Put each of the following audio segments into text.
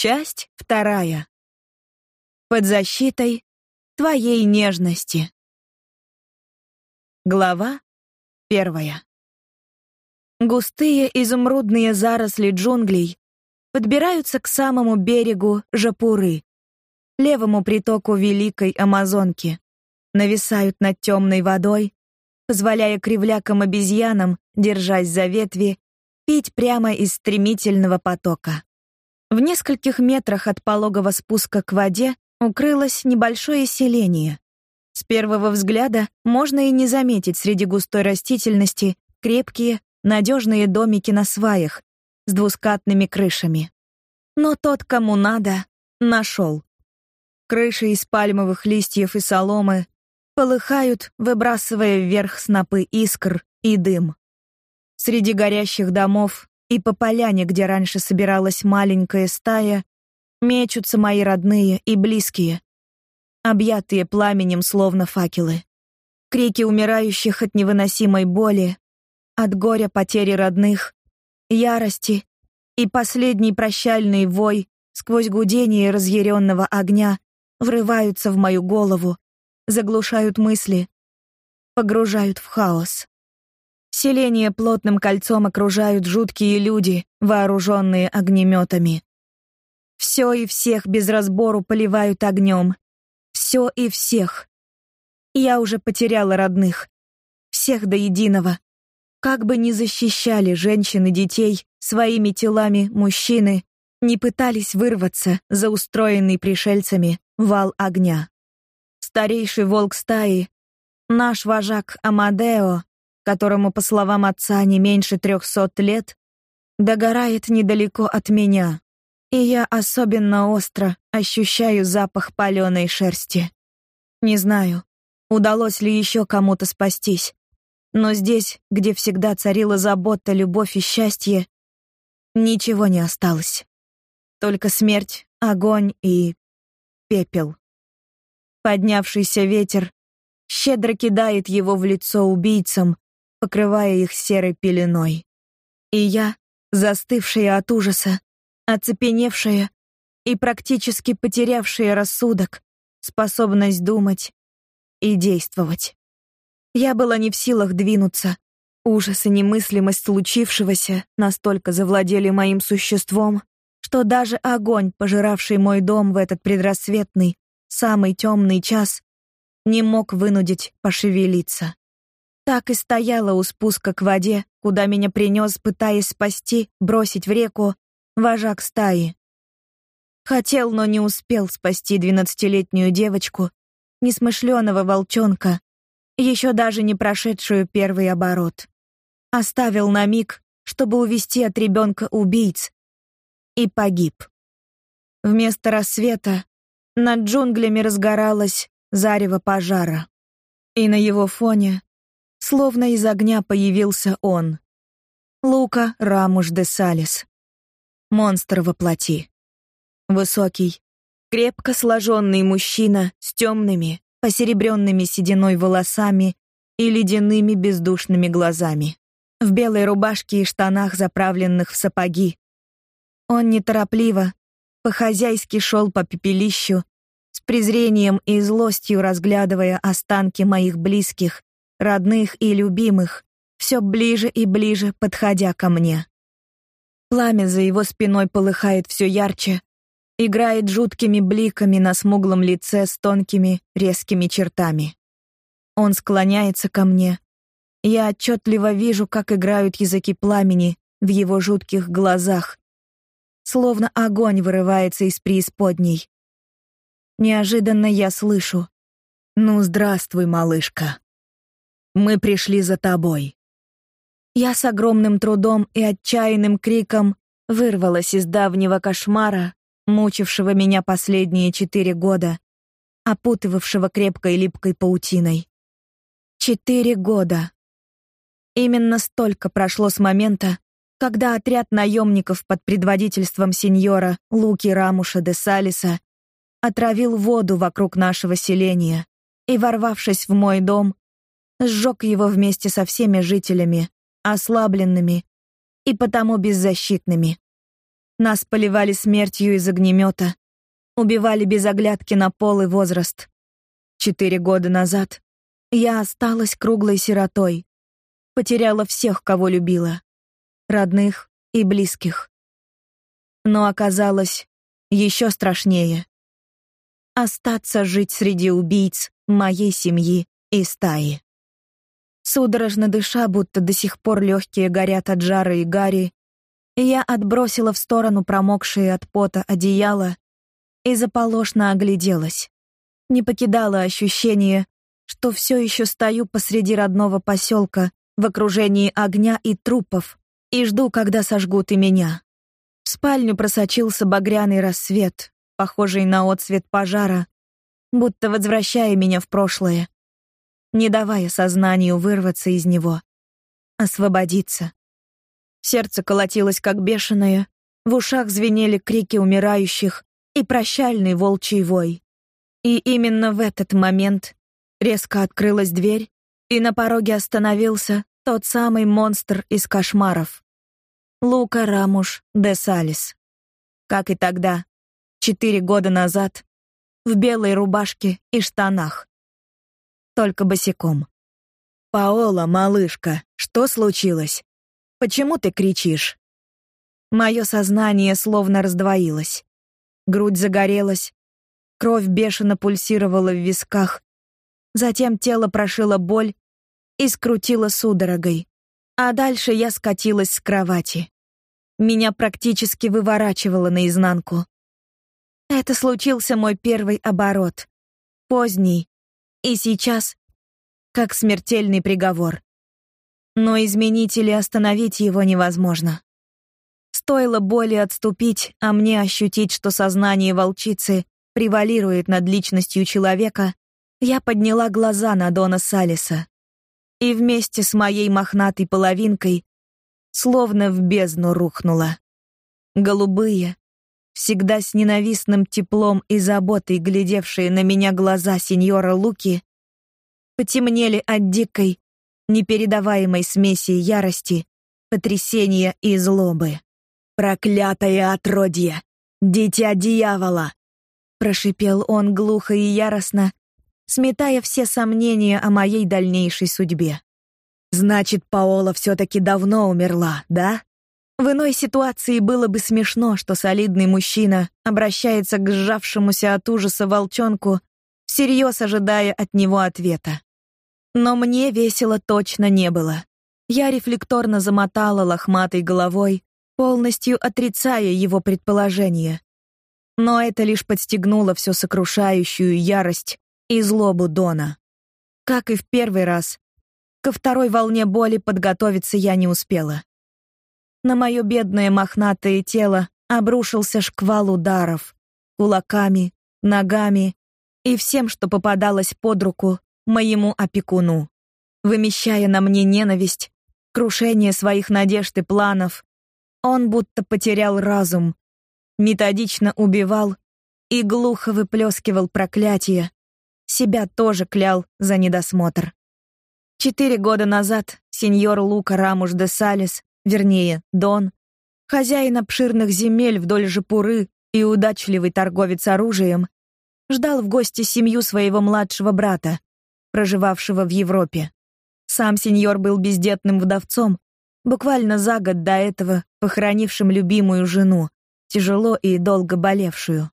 Часть вторая. Под защитой твоей нежности. Глава первая. Густые изумрудные заросли джунглей подбираются к самому берегу Жапуры, левому притоку Великой Амазонки, нависают над темной водой, позволяя кривлякам-обезьянам, держась за ветви, пить прямо из стремительного потока. В нескольких метрах от пологого спуска к воде укрылось небольшое селение. С первого взгляда можно и не заметить среди густой растительности крепкие, надежные домики на сваях с двускатными крышами. Но тот, кому надо, нашел. Крыши из пальмовых листьев и соломы полыхают, выбрасывая вверх снопы искр и дым. Среди горящих домов и по поляне, где раньше собиралась маленькая стая, мечутся мои родные и близкие, объятые пламенем словно факелы. Крики умирающих от невыносимой боли, от горя потери родных, ярости и последний прощальный вой сквозь гудение разъяренного огня врываются в мою голову, заглушают мысли, погружают в хаос. Селение плотным кольцом окружают жуткие люди, вооруженные огнеметами. Все и всех без разбору поливают огнем. Все и всех. Я уже потеряла родных. Всех до единого. Как бы ни защищали женщин и детей своими телами мужчины, не пытались вырваться за устроенный пришельцами вал огня. Старейший волк стаи, наш вожак Амадео, которому, по словам отца, не меньше трехсот лет, догорает недалеко от меня, и я особенно остро ощущаю запах паленой шерсти. Не знаю, удалось ли еще кому-то спастись, но здесь, где всегда царила забота, любовь и счастье, ничего не осталось. Только смерть, огонь и пепел. Поднявшийся ветер щедро кидает его в лицо убийцам, покрывая их серой пеленой. И я, застывшая от ужаса, оцепеневшая и практически потерявшая рассудок, способность думать и действовать. Я была не в силах двинуться. Ужас и немыслимость случившегося настолько завладели моим существом, что даже огонь, пожиравший мой дом в этот предрассветный, самый темный час, не мог вынудить пошевелиться. Так и стояла у спуска к воде, куда меня принес, пытаясь спасти, бросить в реку вожак стаи. Хотел, но не успел спасти двенадцатилетнюю девочку, несмышленого волчонка, еще даже не прошедшую первый оборот. Оставил на миг, чтобы увести от ребенка убийц, и погиб. Вместо рассвета над джунглями разгоралось зарево пожара, и на его фоне Словно из огня появился он. Лука Рамуш де Салис. Монстр во плоти. Высокий, крепко сложенный мужчина с темными, посеребренными сединой волосами и ледяными бездушными глазами. В белой рубашке и штанах, заправленных в сапоги. Он неторопливо, по-хозяйски шел по пепелищу, с презрением и злостью разглядывая останки моих близких, родных и любимых, все ближе и ближе подходя ко мне. Пламя за его спиной полыхает все ярче, играет жуткими бликами на смуглом лице с тонкими, резкими чертами. Он склоняется ко мне. Я отчетливо вижу, как играют языки пламени в его жутких глазах, словно огонь вырывается из преисподней. Неожиданно я слышу: "Ну, здравствуй, малышка". Мы пришли за тобой. Я с огромным трудом и отчаянным криком вырвалась из давнего кошмара, мучившего меня последние четыре года, опутывавшего крепкой липкой паутиной. Четыре года. Именно столько прошло с момента, когда отряд наемников под предводительством сеньора Луки Рамуша де Салиса отравил воду вокруг нашего селения, и, ворвавшись в мой дом, сжег его вместе со всеми жителями, ослабленными и потому беззащитными. Нас поливали смертью из огнемета, убивали без оглядки на пол и возраст. Четыре года назад я осталась круглой сиротой, потеряла всех, кого любила, родных и близких. Но оказалось еще страшнее остаться жить среди убийц моей семьи и стаи. Судорожно дыша, будто до сих пор легкие горят от жара и гари, я отбросила в сторону промокшие от пота одеяло и заполошно огляделась. Не покидало ощущение, что все еще стою посреди родного поселка в окружении огня и трупов и жду, когда сожгут и меня. В спальню просочился багряный рассвет, похожий на отсвет пожара, будто возвращая меня в прошлое, не давая сознанию вырваться из него, освободиться. Сердце колотилось как бешеное, в ушах звенели крики умирающих и прощальный волчий вой. И именно в этот момент резко открылась дверь, и на пороге остановился тот самый монстр из кошмаров. Лука Рамуш де Салис. Как и тогда, четыре года назад, в белой рубашке и штанах. Только босиком. «Паола, малышка, что случилось? Почему ты кричишь?» Мое сознание словно раздвоилось. Грудь загорелась, кровь бешено пульсировала в висках, затем тело прошило боль и скрутило судорогой. А дальше я скатилась с кровати. Меня практически выворачивало наизнанку. Это случился мой первый оборот. Поздний. И сейчас как смертельный приговор. Но изменить или остановить его невозможно. Стоило боли отступить, а мне ощутить, что сознание волчицы превалирует над личностью человека, я подняла глаза на Дона Салиса. И вместе с моей мохнатой половинкой словно в бездну рухнула. Голубые, всегда с ненавистным теплом и заботой глядевшие на меня глаза сеньора Луки, потемнели от дикой, непередаваемой смеси ярости, потрясения и злобы. «Проклятое отродье! Дитя дьявола!» Прошипел он глухо и яростно, сметая все сомнения о моей дальнейшей судьбе. «Значит, Паола все-таки давно умерла, да?» В иной ситуации было бы смешно, что солидный мужчина обращается к сжавшемуся от ужаса волчонку, всерьез ожидая от него ответа. Но мне весело точно не было. Я рефлекторно замотала лохматой головой, полностью отрицая его предположение. Но это лишь подстегнуло всю сокрушающую ярость и злобу Дона. Как и в первый раз, ко второй волне боли подготовиться я не успела. На мое бедное мохнатое тело обрушился шквал ударов кулаками, ногами и всем, что попадалось под руку моему опекуну, вымещая на мне ненависть, крушение своих надежд и планов. Он будто потерял разум, методично убивал и глухо выплескивал проклятия. Себя тоже клял за недосмотр. Четыре года назад сеньор Лука Рамуш де Салес вернее, Дон, хозяин обширных земель вдоль Жепуры и удачливый торговец оружием, ждал в гости семью своего младшего брата, проживавшего в Европе. Сам сеньор был бездетным вдовцом, буквально за год до этого похоронившим любимую жену, тяжело и долго болевшую.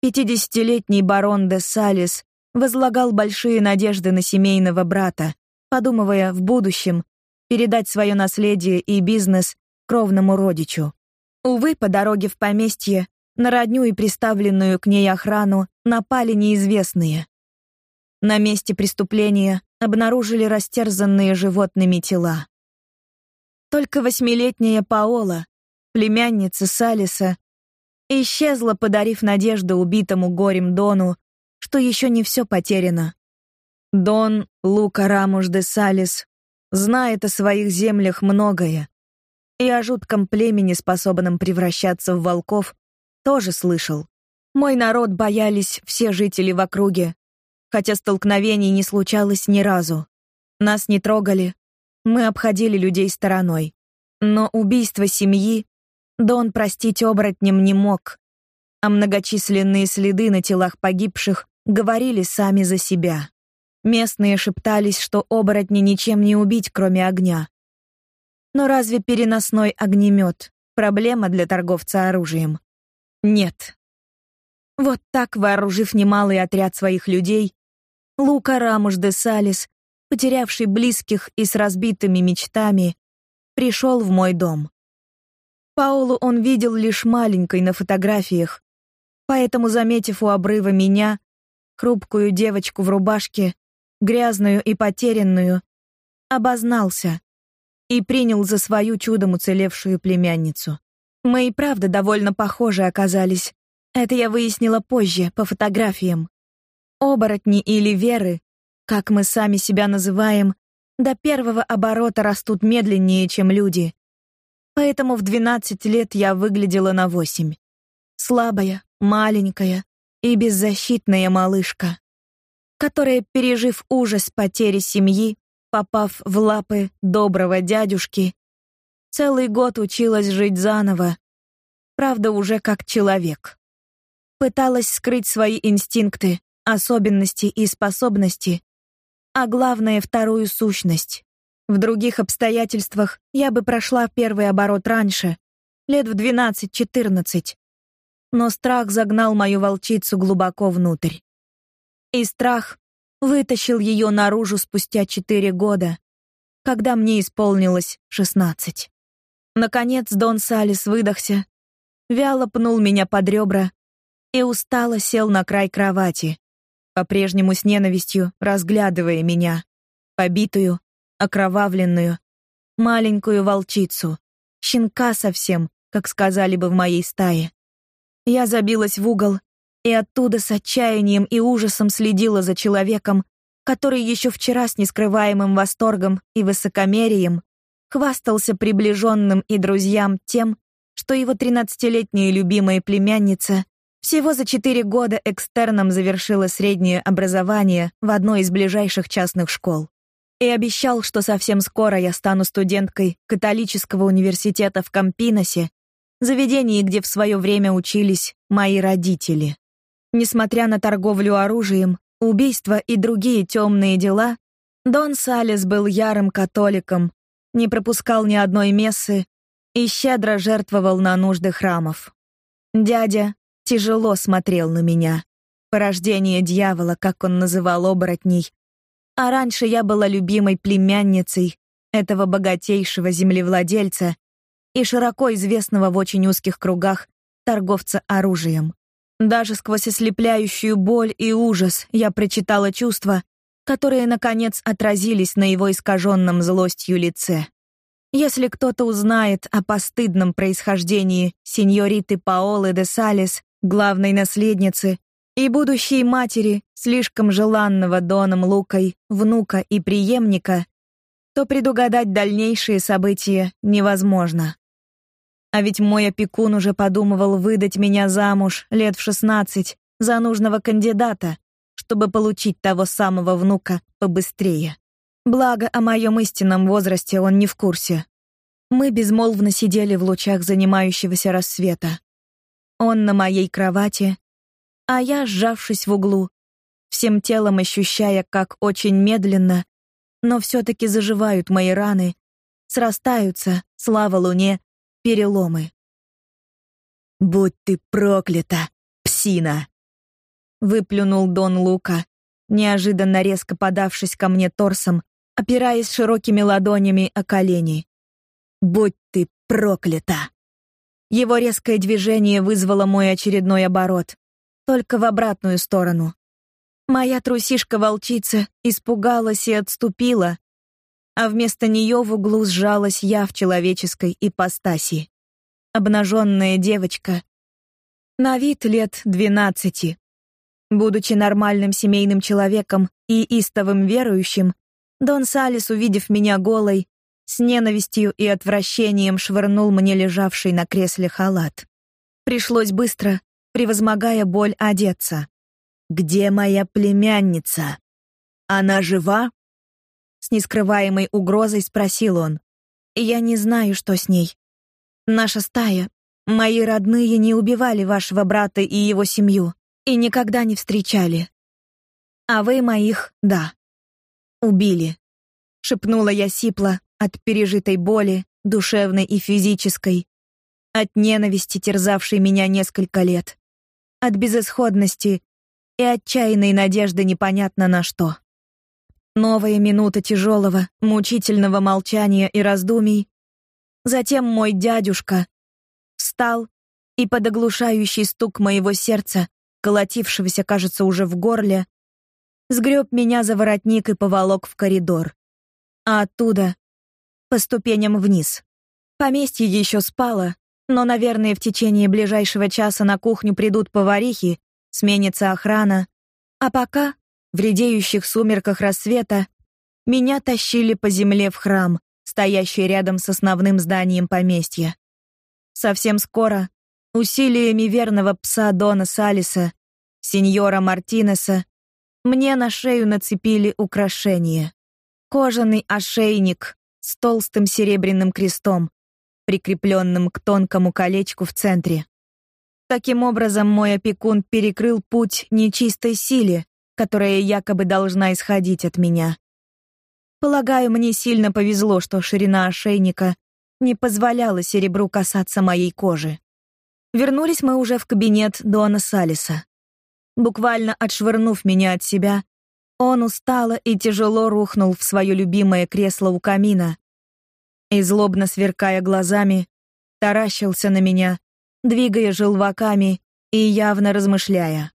Пятидесятилетний барон де Салис возлагал большие надежды на семейного брата, подумывая в будущем передать свое наследие и бизнес кровному родичу. Увы, по дороге в поместье на родню и приставленную к ней охрану напали неизвестные. На месте преступления обнаружили растерзанные животными тела. Только восьмилетняя Паола, племянница Салиса, исчезла, подарив надежду убитому горем Дону, что еще не все потеряно. Дон Лука Рамуш де Салис знает о своих землях многое. И о жутком племени, способном превращаться в волков, тоже слышал. Мой народ боялись все жители в округе, хотя столкновений не случалось ни разу. Нас не трогали, мы обходили людей стороной. Но убийство семьи Дон простить оборотням не мог, а многочисленные следы на телах погибших говорили сами за себя. Местные шептались, что оборотни ничем не убить, кроме огня. Но разве переносной огнемет — проблема для торговца оружием? Нет. Вот так, вооружив немалый отряд своих людей, Лука Рамуш де Салис, потерявший близких и с разбитыми мечтами, пришел в мой дом. Паулу он видел лишь маленькой на фотографиях, поэтому, заметив у обрыва меня, хрупкую девочку в рубашке, грязную и потерянную, обознался и принял за свою чудом уцелевшую племянницу. Мы и правда довольно похожи оказались. Это я выяснила позже, по фотографиям. Оборотни или веры, как мы сами себя называем, до первого оборота растут медленнее, чем люди. Поэтому в 12 лет я выглядела на 8. Слабая, маленькая и беззащитная малышка, которая, пережив ужас потери семьи, попав в лапы доброго дядюшки, целый год училась жить заново, правда, уже как человек. Пыталась скрыть свои инстинкты, особенности и способности, а главное вторую сущность. В других обстоятельствах я бы прошла первый оборот раньше, лет в 12-14. Но страх загнал мою волчицу глубоко внутрь. И страх вытащил ее наружу спустя четыре года, когда мне исполнилось шестнадцать. Наконец Дон Салис выдохся, вяло пнул меня под ребра и устало сел на край кровати, по-прежнему с ненавистью разглядывая меня, побитую, окровавленную, маленькую волчицу, щенка совсем, как сказали бы в моей стае. Я забилась в угол и оттуда с отчаянием и ужасом следила за человеком, который еще вчера с нескрываемым восторгом и высокомерием хвастался приближенным и друзьям тем, что его тринадцатилетняя любимая племянница всего за четыре года экстерном завершила среднее образование в одной из ближайших частных школ. И обещал, что совсем скоро я стану студенткой католического университета в Кампиносе, заведении, где в свое время учились мои родители. Несмотря на торговлю оружием, убийства и другие темные дела, Дон Салес был ярым католиком, не пропускал ни одной мессы и щедро жертвовал на нужды храмов. Дядя тяжело смотрел на меня. Порождение дьявола, как он называл оборотней. А раньше я была любимой племянницей этого богатейшего землевладельца и широко известного в очень узких кругах торговца оружием. Даже сквозь ослепляющую боль и ужас я прочитала чувства, которые наконец отразились на его искаженном злостью лице. Если кто-то узнает о постыдном происхождении сеньориты Паолы де Салес, главной наследницы и будущей матери слишком желанного Доном Лукой внука и преемника, то предугадать дальнейшие события невозможно. А ведь мой опекун уже подумывал выдать меня замуж лет в шестнадцать за нужного кандидата, чтобы получить того самого внука побыстрее. Благо, о моем истинном возрасте он не в курсе. Мы безмолвно сидели в лучах занимающегося рассвета. Он на моей кровати, а я, сжавшись в углу, всем телом ощущая, как очень медленно, но все таки заживают мои раны, срастаются, слава луне, переломы. «Будь ты проклята, псина!» Выплюнул Дон Лука, неожиданно резко подавшись ко мне торсом, опираясь широкими ладонями о колени. «Будь ты проклята!» Его резкое движение вызвало мой очередной оборот, только в обратную сторону. Моя трусишка-волчица испугалась и отступила, а вместо нее в углу сжалась я в человеческой ипостаси. Обнаженная девочка. На вид лет двенадцати. Будучи нормальным семейным человеком и истовым верующим, Дон Салис, увидев меня голой, с ненавистью и отвращением швырнул мне лежавший на кресле халат. Пришлось быстро, превозмогая боль, одеться. Где моя племянница? Она жива? С нескрываемой угрозой спросил он. Я не знаю, что с ней. Наша стая, мои родные не убивали вашего брата и его семью и никогда не встречали. А вы моих, да, убили. Шепнула я сипло от пережитой боли, душевной и физической, от ненависти, терзавшей меня несколько лет, от безысходности и отчаянной надежды непонятно на что. Новая минута тяжелого, мучительного молчания и раздумий. Затем мой дядюшка встал и под оглушающий стук моего сердца, колотившегося, кажется, уже в горле, сгреб меня за воротник и поволок в коридор. А оттуда по ступеням вниз. Поместье еще спало, но, наверное, в течение ближайшего часа на кухню придут поварихи, сменится охрана, а пока в редеющих сумерках рассвета меня тащили по земле в храм, стоящий рядом с основным зданием поместья. Совсем скоро усилиями верного пса Дона Салиса, сеньора Мартинеса, мне на шею нацепили украшение. Кожаный ошейник с толстым серебряным крестом, прикрепленным к тонкому колечку в центре. Таким образом, мой опекун перекрыл путь нечистой силе, которая якобы должна исходить от меня. Полагаю, мне сильно повезло, что ширина ошейника не позволяла серебру касаться моей кожи. Вернулись мы уже в кабинет Дона Салиса. Буквально отшвырнув меня от себя, он устало и тяжело рухнул в свое любимое кресло у камина, и, злобно сверкая глазами, таращился на меня, двигая желваками и явно размышляя.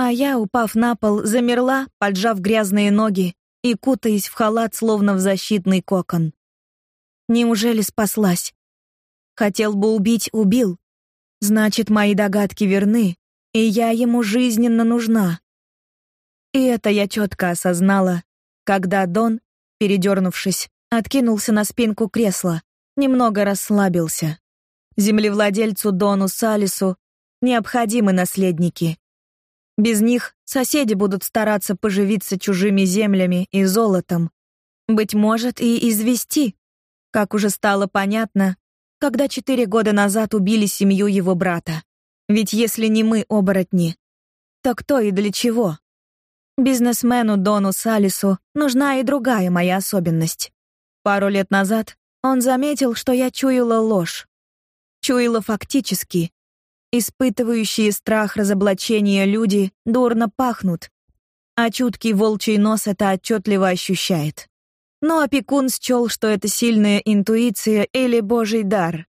А я, упав на пол, замерла, поджав грязные ноги и кутаясь в халат, словно в защитный кокон. Неужели спаслась? Хотел бы убить — убил. Значит, мои догадки верны, и я ему жизненно нужна. И это я четко осознала, когда Дон, передернувшись, откинулся на спинку кресла, немного расслабился. Землевладельцу Дону Салису необходимы наследники. Без них соседи будут стараться поживиться чужими землями и золотом, быть может, и извести, как уже стало понятно, когда четыре года назад убили семью его брата. Ведь если не мы, оборотни, то кто и для чего? Бизнесмену Дону Салису нужна и другая моя особенность. Пару лет назад он заметил, что я чуяла ложь. Чуяла фактически. Испытывающие страх разоблачения люди дурно пахнут, а чуткий волчий нос это отчетливо ощущает. Но опекун счел, что это сильная интуиция или божий дар.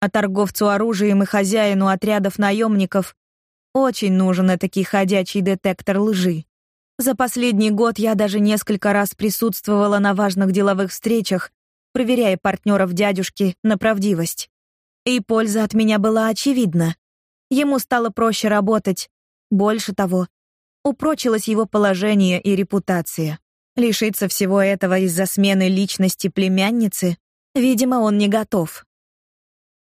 А торговцу оружием и хозяину отрядов наемников очень нужен этакий ходячий детектор лжи. За последний год я даже несколько раз присутствовала на важных деловых встречах, проверяя партнеров дядюшки на правдивость. И польза от меня была очевидна. Ему стало проще работать. Больше того, упрочилось его положение и репутация. Лишиться всего этого из-за смены личности племянницы, видимо, он не готов.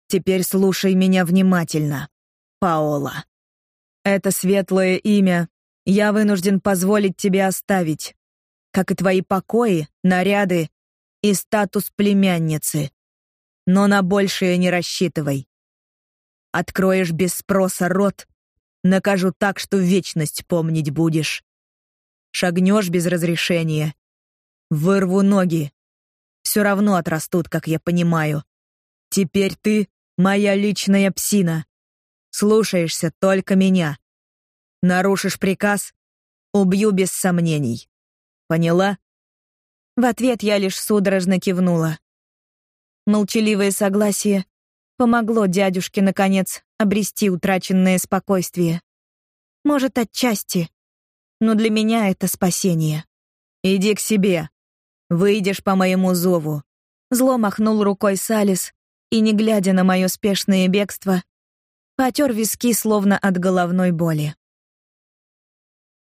Теперь слушай меня внимательно, Паола. Это светлое имя я вынужден позволить тебе оставить, как и твои покои, наряды и статус племянницы. Но на большее не рассчитывай. Откроешь без спроса рот, накажу так, что вечность помнить будешь. Шагнешь без разрешения, вырву ноги. Все равно отрастут, как я понимаю. Теперь ты моя личная псина. Слушаешься только меня. Нарушишь приказ — убью без сомнений. Поняла?» В ответ я лишь судорожно кивнула. Молчаливое согласие помогло дядюшке, наконец, обрести утраченное спокойствие. Может, отчасти, но для меня это спасение. «Иди к себе. Выйдешь по моему зову». Зло махнул рукой Салис и, не глядя на мое спешное бегство, потер виски, словно от головной боли.